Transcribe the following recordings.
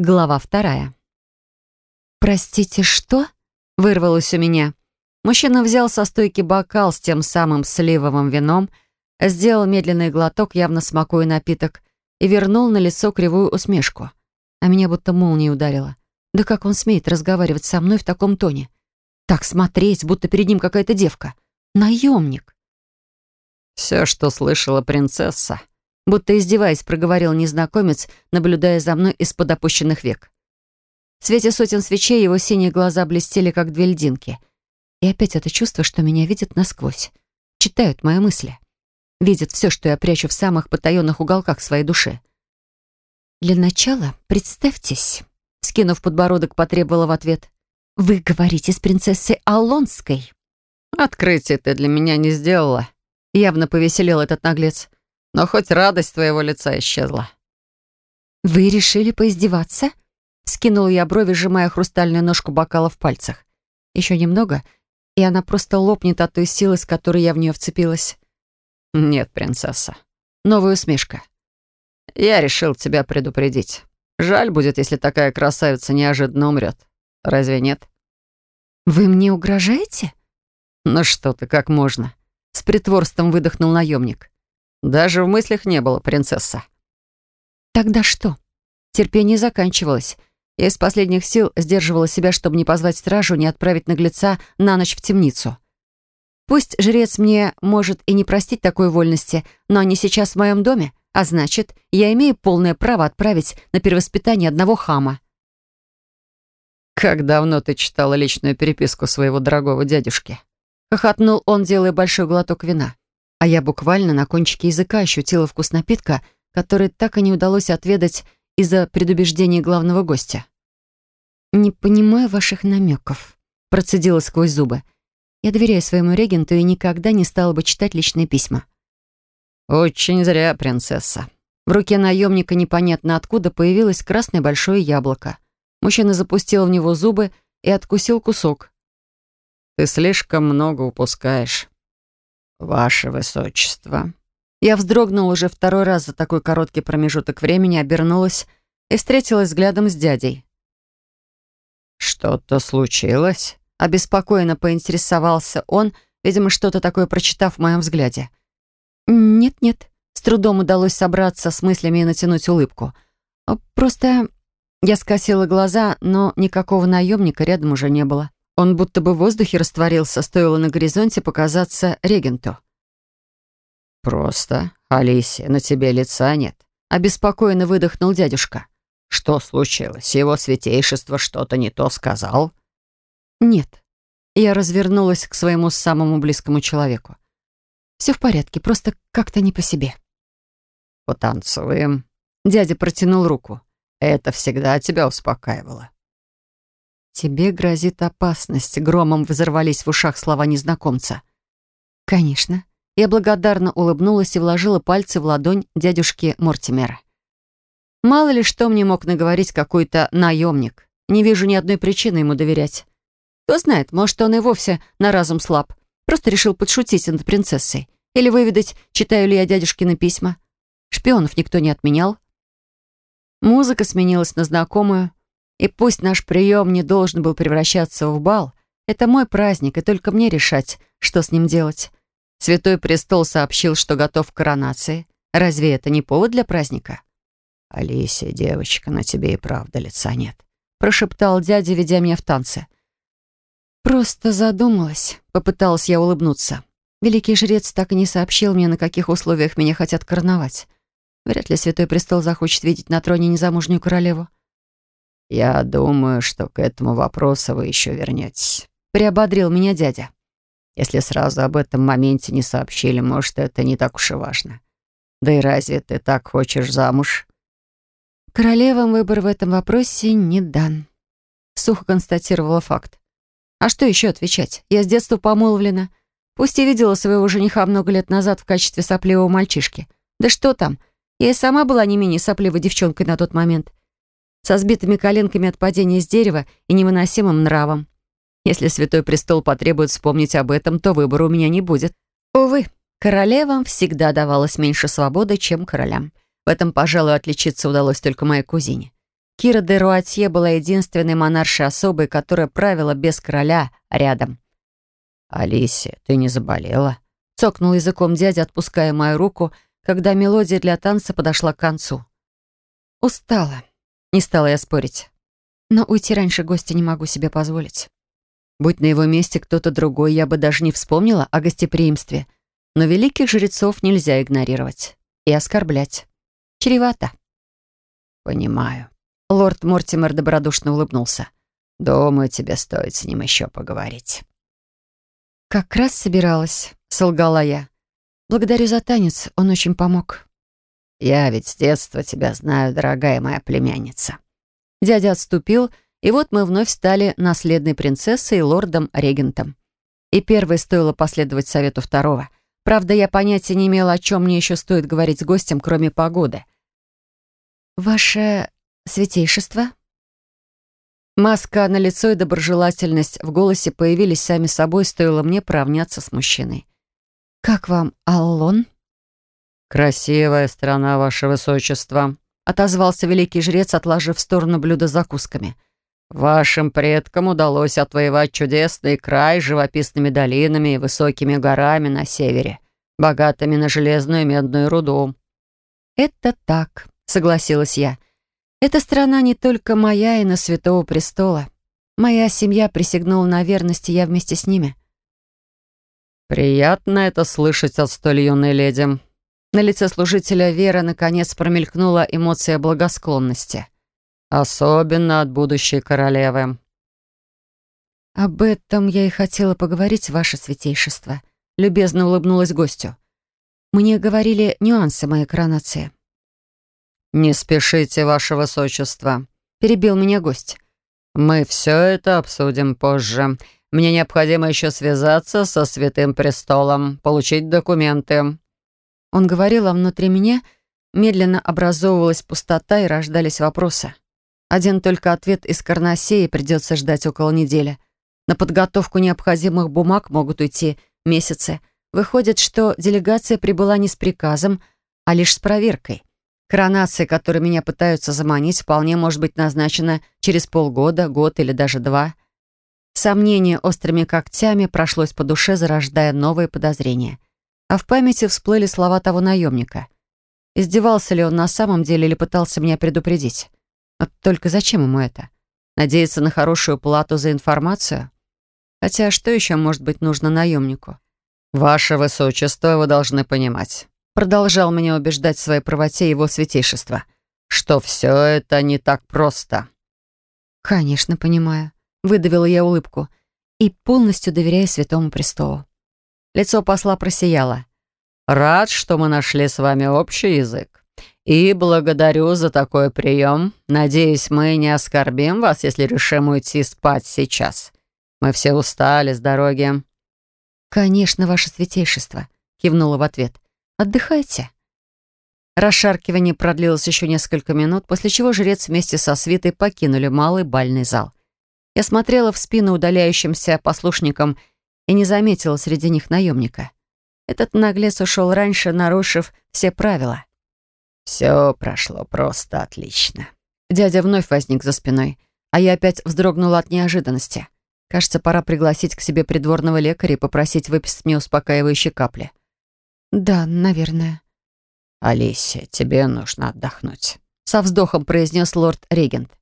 Глава вторая. «Простите, что?» — вырвалось у меня. Мужчина взял со стойки бокал с тем самым сливовым вином, сделал медленный глоток, явно смакуя напиток, и вернул на лицо кривую усмешку. А меня будто молнией ударило. Да как он смеет разговаривать со мной в таком тоне? Так смотреть, будто перед ним какая-то девка. Наемник. «Все, что слышала принцесса», будто издеваясь, проговорил незнакомец, наблюдая за мной из-под опущенных век. В свете сотен свечей его синие глаза блестели, как две льдинки. И опять это чувство, что меня видят насквозь. Читают мои мысли. Видят все, что я прячу в самых потаенных уголках своей души. «Для начала представьтесь», — скинув подбородок, потребовала в ответ. «Вы говорите с принцессой Алонской». «Открытие ты для меня не сделала», — явно повеселел этот наглец. Но хоть радость твоего лица исчезла. «Вы решили поиздеваться?» Скинула я брови, сжимая хрустальную ножку бокала в пальцах. Еще немного, и она просто лопнет от той силы, с которой я в нее вцепилась. «Нет, принцесса». Новая усмешка. «Я решил тебя предупредить. Жаль будет, если такая красавица неожиданно умрет. Разве нет?» «Вы мне угрожаете?» «Ну что ты, как можно?» С притворством выдохнул наемник. Даже в мыслях не было, принцесса. Тогда что? Терпение заканчивалось. Я из последних сил сдерживала себя, чтобы не позвать стражу, не отправить наглеца на ночь в темницу. Пусть жрец мне может и не простить такой вольности, но они сейчас в моем доме, а значит, я имею полное право отправить на перевоспитание одного хама. «Как давно ты читала личную переписку своего дорогого дядюшки?» Хохотнул он, делая большой глоток вина а я буквально на кончике языка ощутила вкус напитка, который так и не удалось отведать из-за предубеждений главного гостя. «Не понимаю ваших намеков», — процедила сквозь зубы. «Я доверяю своему регенту и никогда не стала бы читать личные письма». «Очень зря, принцесса». В руке наемника непонятно откуда появилось красное большое яблоко. Мужчина запустил в него зубы и откусил кусок. «Ты слишком много упускаешь». «Ваше высочество». Я вздрогнула уже второй раз за такой короткий промежуток времени, обернулась и встретилась взглядом с дядей. «Что-то случилось?» Обеспокоенно поинтересовался он, видимо, что-то такое прочитав в моем взгляде. «Нет-нет», с трудом удалось собраться с мыслями и натянуть улыбку. «Просто...» Я скосила глаза, но никакого наемника рядом уже не было. Он будто бы в воздухе растворился, стоило на горизонте показаться регенту. «Просто, Алисия, на тебе лица нет», — обеспокоенно выдохнул дядюшка. «Что случилось? Его святейшество что-то не то сказал?» «Нет». Я развернулась к своему самому близкому человеку. «Все в порядке, просто как-то не по себе». «Потанцуем». Дядя протянул руку. «Это всегда тебя успокаивало». «Тебе грозит опасность», — громом взорвались в ушах слова незнакомца. «Конечно». Я благодарно улыбнулась и вложила пальцы в ладонь дядюшки Мортимера. Мало ли что мне мог наговорить какой-то наемник. Не вижу ни одной причины ему доверять. Кто знает, может, он и вовсе на разум слаб. Просто решил подшутить над принцессой. Или выведать, читаю ли я дядюшкины письма. Шпионов никто не отменял. Музыка сменилась на знакомую, и пусть наш прием не должен был превращаться в бал, это мой праздник, и только мне решать, что с ним делать. Святой престол сообщил, что готов к коронации. Разве это не повод для праздника? «Алисия, девочка, на тебе и правда лица нет», — прошептал дядя, ведя меня в танце. «Просто задумалась», — попыталась я улыбнуться. Великий жрец так и не сообщил мне, на каких условиях меня хотят короновать. Вряд ли Святой Престол захочет видеть на троне незамужнюю королеву. «Я думаю, что к этому вопросу вы еще вернетесь», — приободрил меня дядя. «Если сразу об этом моменте не сообщили, может, это не так уж и важно. Да и разве ты так хочешь замуж?» «Королевам выбор в этом вопросе не дан», — сухо констатировала факт. «А что еще отвечать? Я с детства помолвлена. Пусть и видела своего жениха много лет назад в качестве сопливого мальчишки. Да что там, я и сама была не менее сопливой девчонкой на тот момент со сбитыми коленками от падения с дерева и невыносимым нравом. Если Святой Престол потребует вспомнить об этом, то выбора у меня не будет. Увы, королевам всегда давалось меньше свободы, чем королям. В этом, пожалуй, отличиться удалось только моей кузине. Кира де Руатье была единственной монаршей особой, которая правила без короля рядом. «Алисия, ты не заболела?» Цокнул языком дядя, отпуская мою руку, когда мелодия для танца подошла к концу. «Устала», — не стала я спорить. «Но уйти раньше гостя не могу себе позволить. Будь на его месте кто-то другой, я бы даже не вспомнила о гостеприимстве. Но великих жрецов нельзя игнорировать и оскорблять. Чревато». «Понимаю». Лорд Мортимер добродушно улыбнулся. «Думаю, тебе стоит с ним еще поговорить». «Как раз собиралась», — солгала я. «Благодарю за танец, он очень помог». «Я ведь с детства тебя знаю, дорогая моя племянница». Дядя отступил, и вот мы вновь стали наследной принцессой и лордом-регентом. И первой стоило последовать совету второго. Правда, я понятия не имела, о чем мне еще стоит говорить с гостем, кроме погоды. «Ваше святейшество?» Маска на лицо и доброжелательность в голосе появились сами собой, стоило мне поравняться с мужчиной. «Как вам, Аллон?» «Красивая страна, ваше высочество», — отозвался великий жрец, отложив в сторону блюдо с закусками. «Вашим предкам удалось отвоевать чудесный край с живописными долинами и высокими горами на севере, богатыми на железную и медную руду». «Это так», — согласилась я. Эта страна не только моя и на Святого Престола. Моя семья присягнула на верность, и я вместе с ними. «Приятно это слышать от столь юной леди». На лице служителя Вера наконец промелькнула эмоция благосклонности. «Особенно от будущей королевы». «Об этом я и хотела поговорить, ваше святейшество», — любезно улыбнулась гостю. «Мне говорили нюансы моей коронации». «Не спешите, ваше высочество», — перебил меня гость. «Мы все это обсудим позже. Мне необходимо еще связаться со Святым Престолом, получить документы». Он говорил, а внутри меня медленно образовывалась пустота и рождались вопросы. Один только ответ из Карнасеи придется ждать около недели. На подготовку необходимых бумаг могут уйти месяцы. Выходит, что делегация прибыла не с приказом, а лишь с проверкой. Коронация, которой меня пытаются заманить, вполне может быть назначена через полгода, год или даже два. Сомнение острыми когтями прошлось по душе, зарождая новые подозрения. А в памяти всплыли слова того наемника. Издевался ли он на самом деле или пытался меня предупредить? Вот только зачем ему это? Надеяться на хорошую плату за информацию? Хотя что еще может быть нужно наемнику? «Ваше Высочество, вы должны понимать. Продолжал меня убеждать в своей правоте его святейшество. «Что все это не так просто». «Конечно, понимаю», — выдавила я улыбку. «И полностью доверяю Святому Престолу». Лицо посла просияло. «Рад, что мы нашли с вами общий язык. И благодарю за такой прием. Надеюсь, мы не оскорбим вас, если решим уйти спать сейчас. Мы все устали с дороги». «Конечно, ваше святейшество», — кивнула в ответ. Отдыхайте». Расшаркивание продлилось еще несколько минут, после чего жрец вместе со свитой покинули малый бальный зал. Я смотрела в спину удаляющимся послушникам и не заметила среди них наемника. Этот наглец ушел раньше, нарушив все правила. «Все прошло просто отлично». Дядя вновь возник за спиной, а я опять вздрогнула от неожиданности. Кажется, пора пригласить к себе придворного лекаря и попросить выписать мне успокаивающие капли. «Да, наверное». «Алисия, тебе нужно отдохнуть», — со вздохом произнес лорд-регент.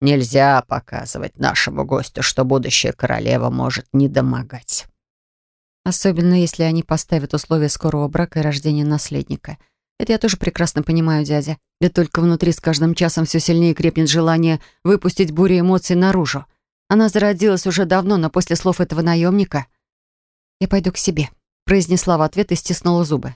«Нельзя показывать нашему гостю, что будущая королева может недомогать». Особенно, если они поставят условия скорого брака и рождения наследника. Это я тоже прекрасно понимаю, дядя. Да только внутри с каждым часом все сильнее крепнет желание выпустить бурю эмоций наружу. Она зародилась уже давно, но после слов этого наемника... Я пойду к себе произнесла в ответ и стиснула зубы.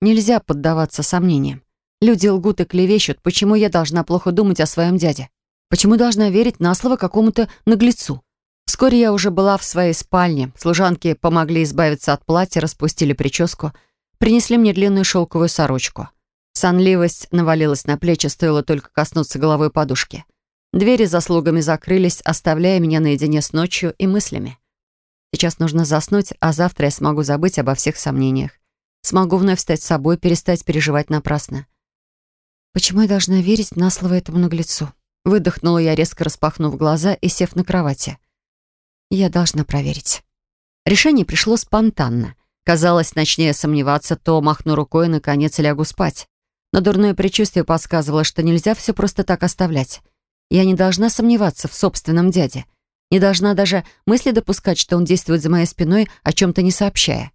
Нельзя поддаваться сомнениям. Люди лгут и клевещут. Почему я должна плохо думать о своем дяде? Почему должна верить на слово какому-то наглецу? Вскоре я уже была в своей спальне. Служанки помогли избавиться от платья, распустили прическу, принесли мне длинную шелковую сорочку. Сонливость навалилась на плечи, стоило только коснуться головой подушки. Двери за слугами закрылись, оставляя меня наедине с ночью и мыслями. Сейчас нужно заснуть, а завтра я смогу забыть обо всех сомнениях. Смогу вновь стать собой, перестать переживать напрасно. Почему я должна верить на слово этому наглецу? Выдохнула я, резко распахнув глаза и сев на кровати. Я должна проверить. Решение пришло спонтанно. Казалось, начнее сомневаться, то махну рукой и, наконец, лягу спать. Но дурное предчувствие подсказывало, что нельзя все просто так оставлять. Я не должна сомневаться в собственном дяде. Не должна даже мысли допускать, что он действует за моей спиной, о чем-то не сообщая.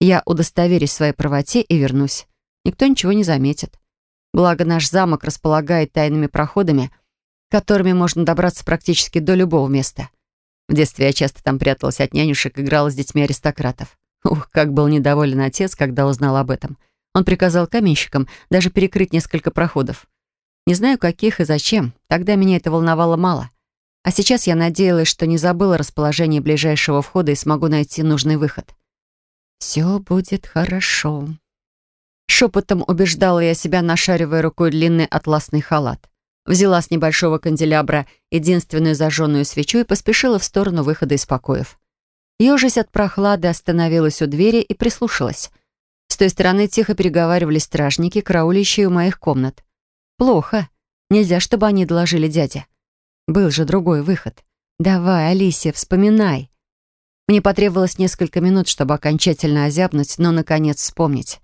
Я удостоверюсь в своей правоте и вернусь. Никто ничего не заметит. Благо, наш замок располагает тайными проходами, которыми можно добраться практически до любого места. В детстве я часто там пряталась от нянюшек, играла с детьми аристократов. Ух, как был недоволен отец, когда узнал об этом. Он приказал каменщикам даже перекрыть несколько проходов. Не знаю, каких и зачем. Тогда меня это волновало мало. А сейчас я надеялась, что не забыла расположение ближайшего входа и смогу найти нужный выход. «Все будет хорошо». Шепотом убеждала я себя, нашаривая рукой длинный атласный халат. Взяла с небольшого канделябра единственную зажженную свечу и поспешила в сторону выхода из покоев. Ёжись от прохлады, остановилась у двери и прислушалась. С той стороны тихо переговаривались стражники, караулищие у моих комнат. Плохо. Нельзя, чтобы они доложили дяде. Был же другой выход. Давай, Алисия, вспоминай. Мне потребовалось несколько минут, чтобы окончательно озябнуть, но, наконец, вспомнить.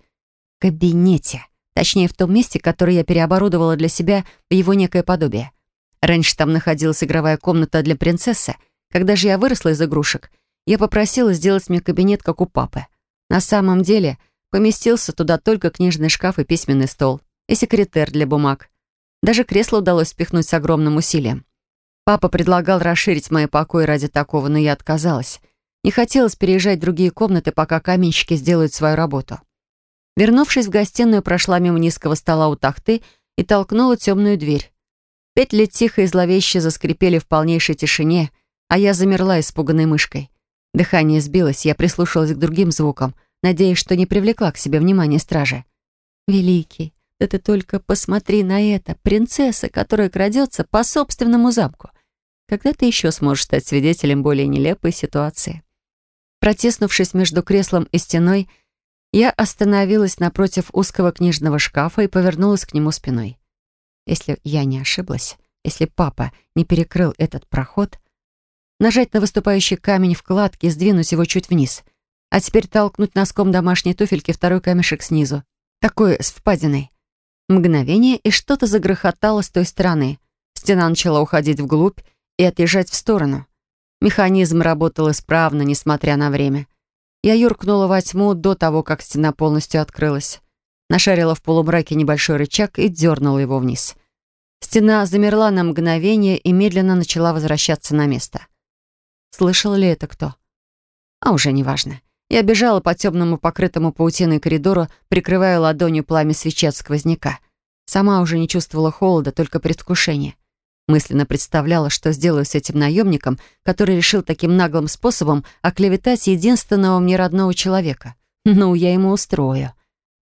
В кабинете. Точнее, в том месте, которое я переоборудовала для себя в его некое подобие. Раньше там находилась игровая комната для принцессы. Когда же я выросла из игрушек, я попросила сделать мне кабинет, как у папы. На самом деле, поместился туда только книжный шкаф и письменный стол и секретер для бумаг. Даже кресло удалось спихнуть с огромным усилием. Папа предлагал расширить мои покои ради такого, но я отказалась. Не хотелось переезжать в другие комнаты, пока каменщики сделают свою работу. Вернувшись в гостиную, прошла мимо низкого стола у тахты и толкнула темную дверь. Петли тихо и зловеще заскрипели в полнейшей тишине, а я замерла испуганной мышкой. Дыхание сбилось, я прислушалась к другим звукам, надеясь, что не привлекла к себе внимание стражи. «Великий, да ты только посмотри на это, принцесса, которая крадется по собственному замку. Когда ты еще сможешь стать свидетелем более нелепой ситуации? Протиснувшись между креслом и стеной, я остановилась напротив узкого книжного шкафа и повернулась к нему спиной. Если я не ошиблась, если папа не перекрыл этот проход, нажать на выступающий камень вкладки и сдвинуть его чуть вниз, а теперь толкнуть носком домашней туфельки второй камешек снизу, такой с впадиной. Мгновение, и что-то загрохотало с той стороны. Стена начала уходить вглубь и отъезжать в сторону. Механизм работал исправно, несмотря на время. Я юркнула во тьму до того, как стена полностью открылась. Нашарила в полумраке небольшой рычаг и дернула его вниз. Стена замерла на мгновение и медленно начала возвращаться на место. Слышал ли это кто? А уже неважно. Я бежала по темному покрытому паутиной коридору, прикрывая ладонью пламя свечи от сквозняка. Сама уже не чувствовала холода, только предвкушение. Мысленно представляла, что сделаю с этим наемником, который решил таким наглым способом оклеветать единственного мне родного человека. Ну, я ему устрою.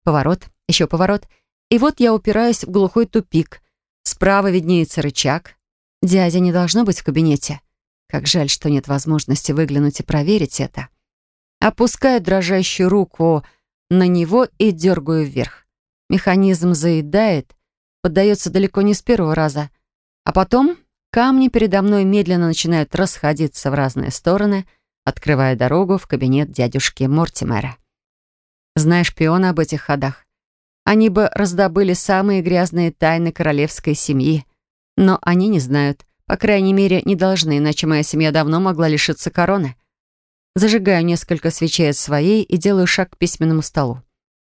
Поворот, еще поворот. И вот я упираюсь в глухой тупик. Справа виднеется рычаг. Дядя не должно быть в кабинете. Как жаль, что нет возможности выглянуть и проверить это. Опускаю дрожащую руку на него и дергаю вверх. Механизм заедает, поддается далеко не с первого раза. А потом камни передо мной медленно начинают расходиться в разные стороны, открывая дорогу в кабинет дядюшки Мортимера. Знаешь шпиона об этих ходах? Они бы раздобыли самые грязные тайны королевской семьи. Но они не знают, по крайней мере, не должны, иначе моя семья давно могла лишиться короны. Зажигаю несколько свечей от своей и делаю шаг к письменному столу.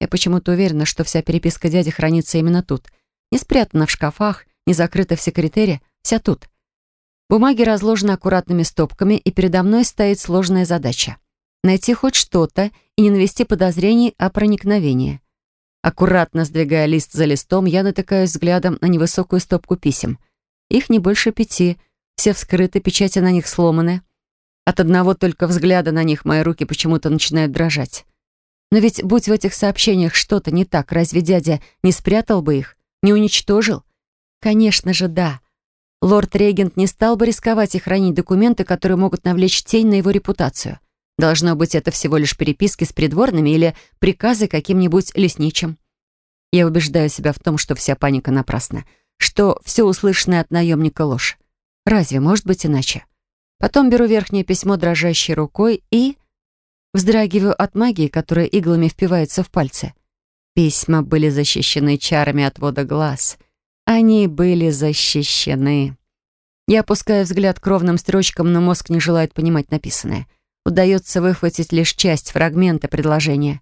Я почему-то уверена, что вся переписка дяди хранится именно тут. Не спрятана в шкафах, не закрыта в секретере, вся тут. Бумаги разложены аккуратными стопками, и передо мной стоит сложная задача. Найти хоть что-то и не навести подозрений о проникновении. Аккуратно сдвигая лист за листом, я натыкаюсь взглядом на невысокую стопку писем. Их не больше пяти, все вскрыты, печати на них сломаны. От одного только взгляда на них мои руки почему-то начинают дрожать. Но ведь будь в этих сообщениях что-то не так, разве дядя не спрятал бы их, не уничтожил? Конечно же, да. Лорд-регент не стал бы рисковать и хранить документы, которые могут навлечь тень на его репутацию. Должно быть, это всего лишь переписки с придворными или приказы каким-нибудь лесничим. Я убеждаю себя в том, что вся паника напрасна. что все услышанное от наемника ложь. Разве может быть иначе? Потом беру верхнее письмо дрожащей рукой и... Вздрагиваю от магии, которая иглами впивается в пальцы. Письма были защищены чарами отвода глаз. Они были защищены. Я опускаю взгляд к ровным строчкам, но мозг не желает понимать написанное. Удается выхватить лишь часть фрагмента предложения.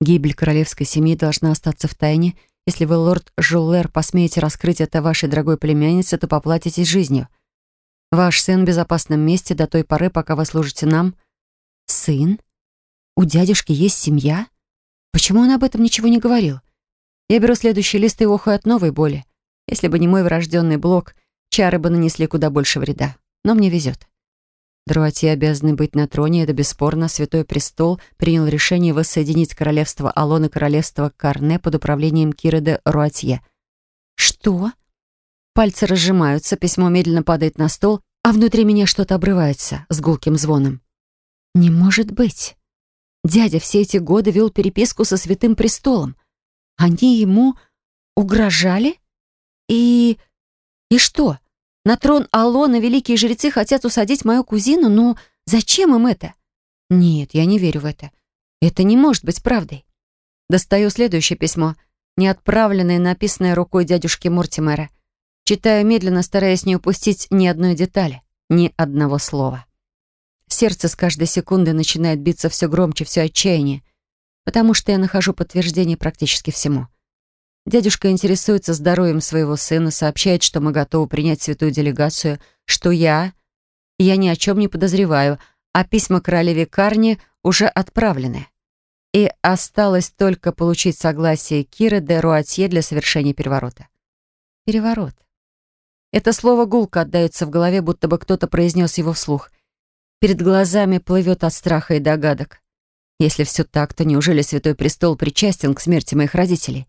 Гибель королевской семьи должна остаться в тайне. Если вы, лорд Жуллер, посмеете раскрыть это вашей дорогой племяннице, то поплатитесь жизнью. Ваш сын в безопасном месте до той поры, пока вы служите нам. Сын? У дядюшки есть семья? Почему он об этом ничего не говорил? Я беру следующий лист и охаю от новой боли. Если бы не мой врожденный блок, чары бы нанесли куда больше вреда. Но мне везет. Друатьи обязаны быть на троне, это бесспорно. Святой Престол принял решение воссоединить королевство Алон и королевство Карне под управлением Киры де Руатье. Что? Пальцы разжимаются, письмо медленно падает на стол, а внутри меня что-то обрывается с гулким звоном. Не может быть. Дядя все эти годы вел переписку со Святым Престолом. Они ему угрожали? И... и что? На трон Алона великие жрецы хотят усадить мою кузину, но зачем им это? Нет, я не верю в это. Это не может быть правдой. Достаю следующее письмо, не отправленное, написанное рукой дядюшки Мортимера. Читаю медленно, стараясь не упустить ни одной детали, ни одного слова. Сердце с каждой секундой начинает биться все громче, все отчаяние, потому что я нахожу подтверждение практически всему. Дядюшка интересуется здоровьем своего сына, сообщает, что мы готовы принять святую делегацию, что я... Я ни о чем не подозреваю, а письма королеве Карни уже отправлены. И осталось только получить согласие Киры де Руатье для совершения переворота. Переворот. Это слово гулко отдается в голове, будто бы кто-то произнес его вслух. Перед глазами плывет от страха и догадок. Если все так, то неужели Святой Престол причастен к смерти моих родителей?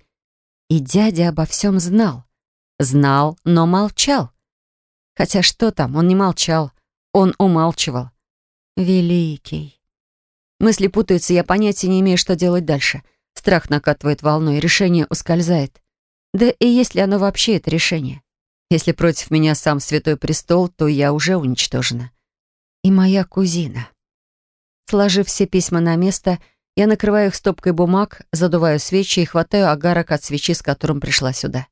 И дядя обо всем знал. Знал, но молчал. Хотя что там, он не молчал, он умалчивал. Великий. Мысли путаются, я понятия не имею, что делать дальше. Страх накатывает волной, решение ускользает. Да и есть ли оно вообще, это решение? Если против меня сам Святой Престол, то я уже уничтожена и моя кузина. Сложив все письма на место, я накрываю их стопкой бумаг, задуваю свечи и хватаю агарок от свечи, с которым пришла сюда.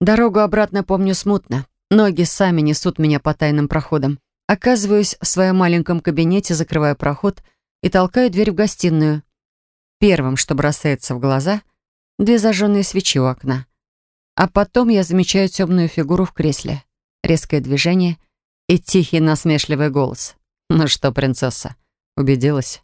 Дорогу обратно помню смутно. Ноги сами несут меня по тайным проходам. Оказываюсь в своем маленьком кабинете, закрываю проход и толкаю дверь в гостиную. Первым, что бросается в глаза, две зажженные свечи у окна. А потом я замечаю темную фигуру в кресле. Резкое движение — и тихий насмешливый голос. «Ну что, принцесса, убедилась?»